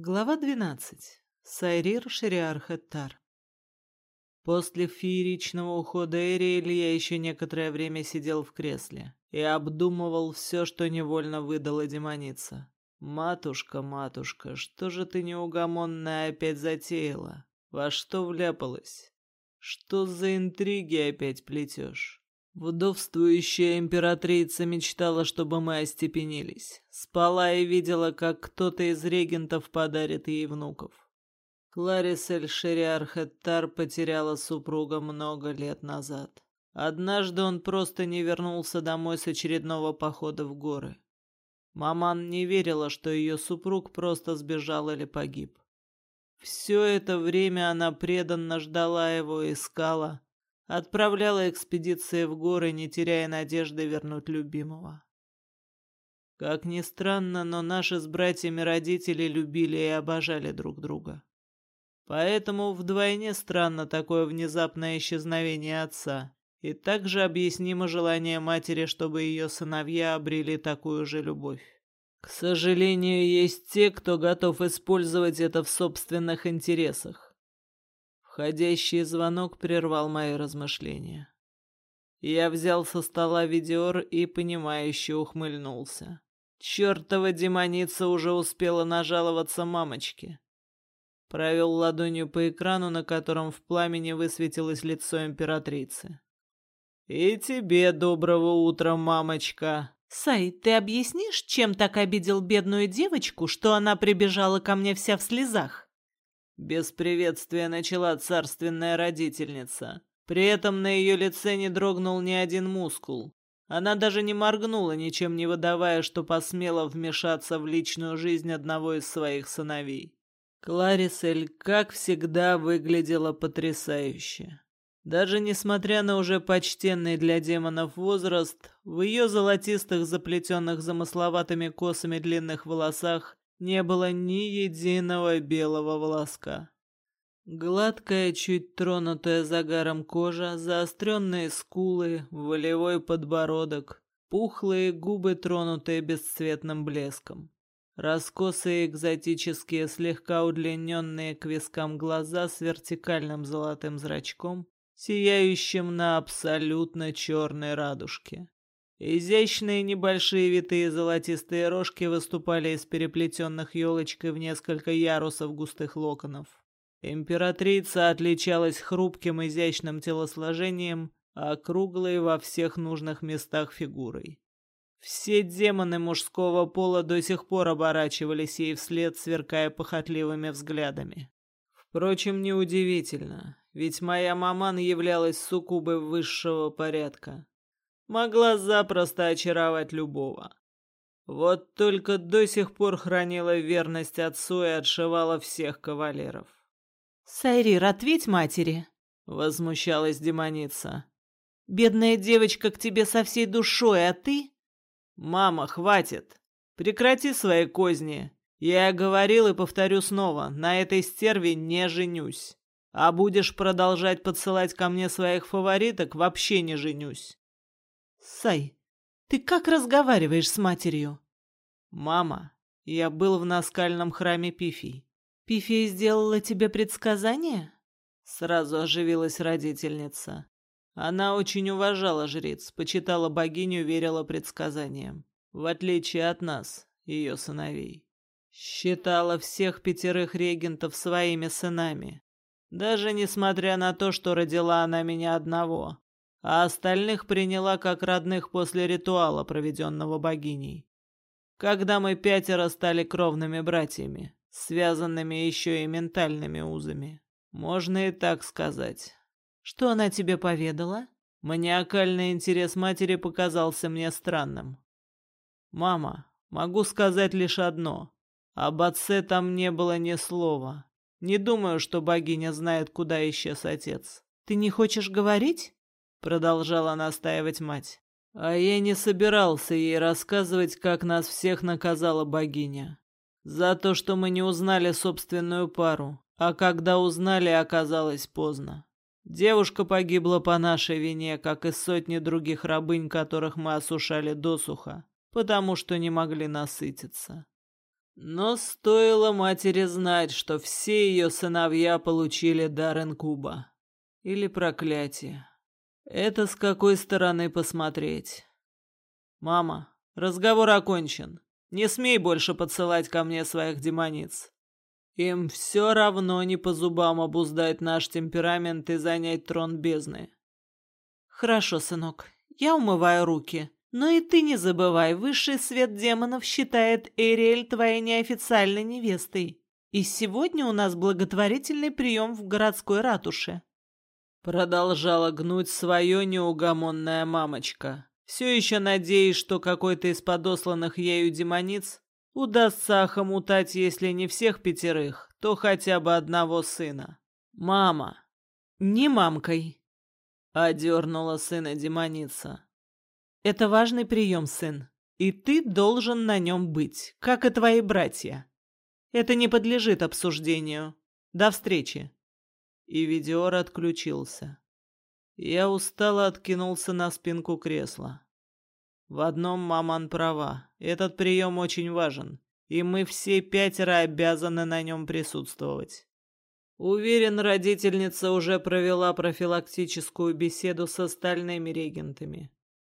Глава 12. Сайрир Шариар Хеттар. После фееричного ухода Эриэль я еще некоторое время сидел в кресле и обдумывал все, что невольно выдала демоница. «Матушка, матушка, что же ты неугомонная опять затеяла? Во что вляпалась? Что за интриги опять плетешь?» Вдовствующая императрица мечтала, чтобы мы остепенились. Спала и видела, как кто-то из регентов подарит ей внуков. Кларис Эль-Шериар Хеттар потеряла супруга много лет назад. Однажды он просто не вернулся домой с очередного похода в горы. Маман не верила, что ее супруг просто сбежал или погиб. Все это время она преданно ждала его, искала, Отправляла экспедиции в горы, не теряя надежды вернуть любимого. Как ни странно, но наши с братьями родители любили и обожали друг друга. Поэтому вдвойне странно такое внезапное исчезновение отца. И также объяснимо желание матери, чтобы ее сыновья обрели такую же любовь. К сожалению, есть те, кто готов использовать это в собственных интересах. Входящий звонок прервал мои размышления. Я взял со стола видеор и, понимающе ухмыльнулся. Чёртова демоница уже успела нажаловаться мамочке. Провел ладонью по экрану, на котором в пламени высветилось лицо императрицы. «И тебе доброго утра, мамочка!» «Сай, ты объяснишь, чем так обидел бедную девочку, что она прибежала ко мне вся в слезах?» Без приветствия начала царственная родительница. При этом на ее лице не дрогнул ни один мускул. Она даже не моргнула, ничем не выдавая, что посмела вмешаться в личную жизнь одного из своих сыновей. Кларисель, как всегда, выглядела потрясающе. Даже несмотря на уже почтенный для демонов возраст, в ее золотистых, заплетенных замысловатыми косами длинных волосах не было ни единого белого волоска. Гладкая, чуть тронутая загаром кожа, заостренные скулы, волевой подбородок, пухлые губы, тронутые бесцветным блеском. Раскосые экзотические, слегка удлиненные к вискам глаза с вертикальным золотым зрачком, сияющим на абсолютно черной радужке. Изящные небольшие витые золотистые рожки выступали из переплетенных елочкой в несколько ярусов густых локонов. Императрица отличалась хрупким изящным телосложением, округлой во всех нужных местах фигурой. Все демоны мужского пола до сих пор оборачивались ей вслед, сверкая похотливыми взглядами. Впрочем, неудивительно, ведь моя маман являлась суккубой высшего порядка могла запросто очаровать любого. Вот только до сих пор хранила верность отцу и отшивала всех кавалеров. «Сайрир, ответь матери!» — возмущалась демоница. «Бедная девочка к тебе со всей душой, а ты...» «Мама, хватит! Прекрати свои козни! Я говорил и повторю снова, на этой стерве не женюсь. А будешь продолжать подсылать ко мне своих фавориток, вообще не женюсь. Сай, ты как разговариваешь с матерью? Мама, я был в наскальном храме Пифий. Пифия сделала тебе предсказание? Сразу оживилась родительница. Она очень уважала жриц, почитала богиню, верила предсказаниям. В отличие от нас, ее сыновей. Считала всех пятерых регентов своими сынами. Даже несмотря на то, что родила она меня одного, а остальных приняла как родных после ритуала, проведенного богиней. Когда мы пятеро стали кровными братьями, связанными еще и ментальными узами. Можно и так сказать. Что она тебе поведала? Маниакальный интерес матери показался мне странным. «Мама, могу сказать лишь одно. Об отце там не было ни слова. Не думаю, что богиня знает, куда исчез отец». «Ты не хочешь говорить?» Продолжала настаивать мать. А я не собирался ей рассказывать, как нас всех наказала богиня. За то, что мы не узнали собственную пару, а когда узнали, оказалось поздно. Девушка погибла по нашей вине, как и сотни других рабынь, которых мы осушали досуха, потому что не могли насытиться. Но стоило матери знать, что все ее сыновья получили дар инкуба. Или проклятие. Это с какой стороны посмотреть. Мама, разговор окончен. Не смей больше подсылать ко мне своих демониц. Им все равно не по зубам обуздать наш темперамент и занять трон бездны. Хорошо, сынок, я умываю руки. Но и ты не забывай, высший свет демонов считает Эриэль твоей неофициальной невестой. И сегодня у нас благотворительный прием в городской ратуше. Продолжала гнуть свое неугомонная мамочка, все еще надеясь, что какой-то из подосланных ею демониц удастся охомутать, если не всех пятерых, то хотя бы одного сына. «Мама!» «Не мамкой!» — одернула сына демоница. Это важный прием, сын, и ты должен на нем быть, как и твои братья. Это не подлежит обсуждению. До встречи. И Видеор отключился. Я устало откинулся на спинку кресла. В одном маман права. Этот прием очень важен, и мы все пятеро обязаны на нем присутствовать. Уверен, родительница уже провела профилактическую беседу с остальными регентами.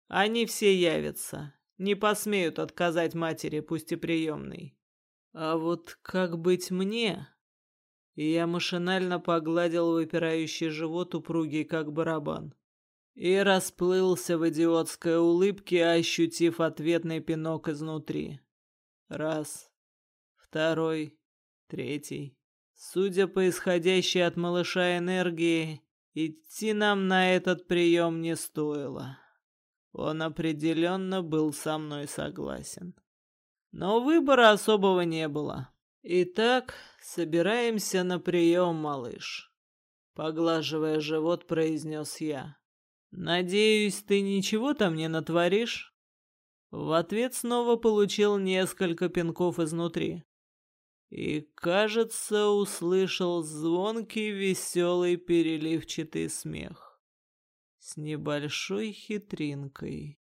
Они все явятся, не посмеют отказать матери, пусть и приемной. А вот как быть мне? Я машинально погладил выпирающий живот упругий, как барабан. И расплылся в идиотской улыбке, ощутив ответный пинок изнутри. Раз, второй, третий. Судя по исходящей от малыша энергии, идти нам на этот прием не стоило. Он определенно был со мной согласен. Но выбора особого не было. Итак, собираемся на прием, малыш. Поглаживая живот, произнес я. Надеюсь, ты ничего там не натворишь? В ответ снова получил несколько пинков изнутри. И, кажется, услышал звонкий, веселый, переливчатый смех с небольшой хитринкой.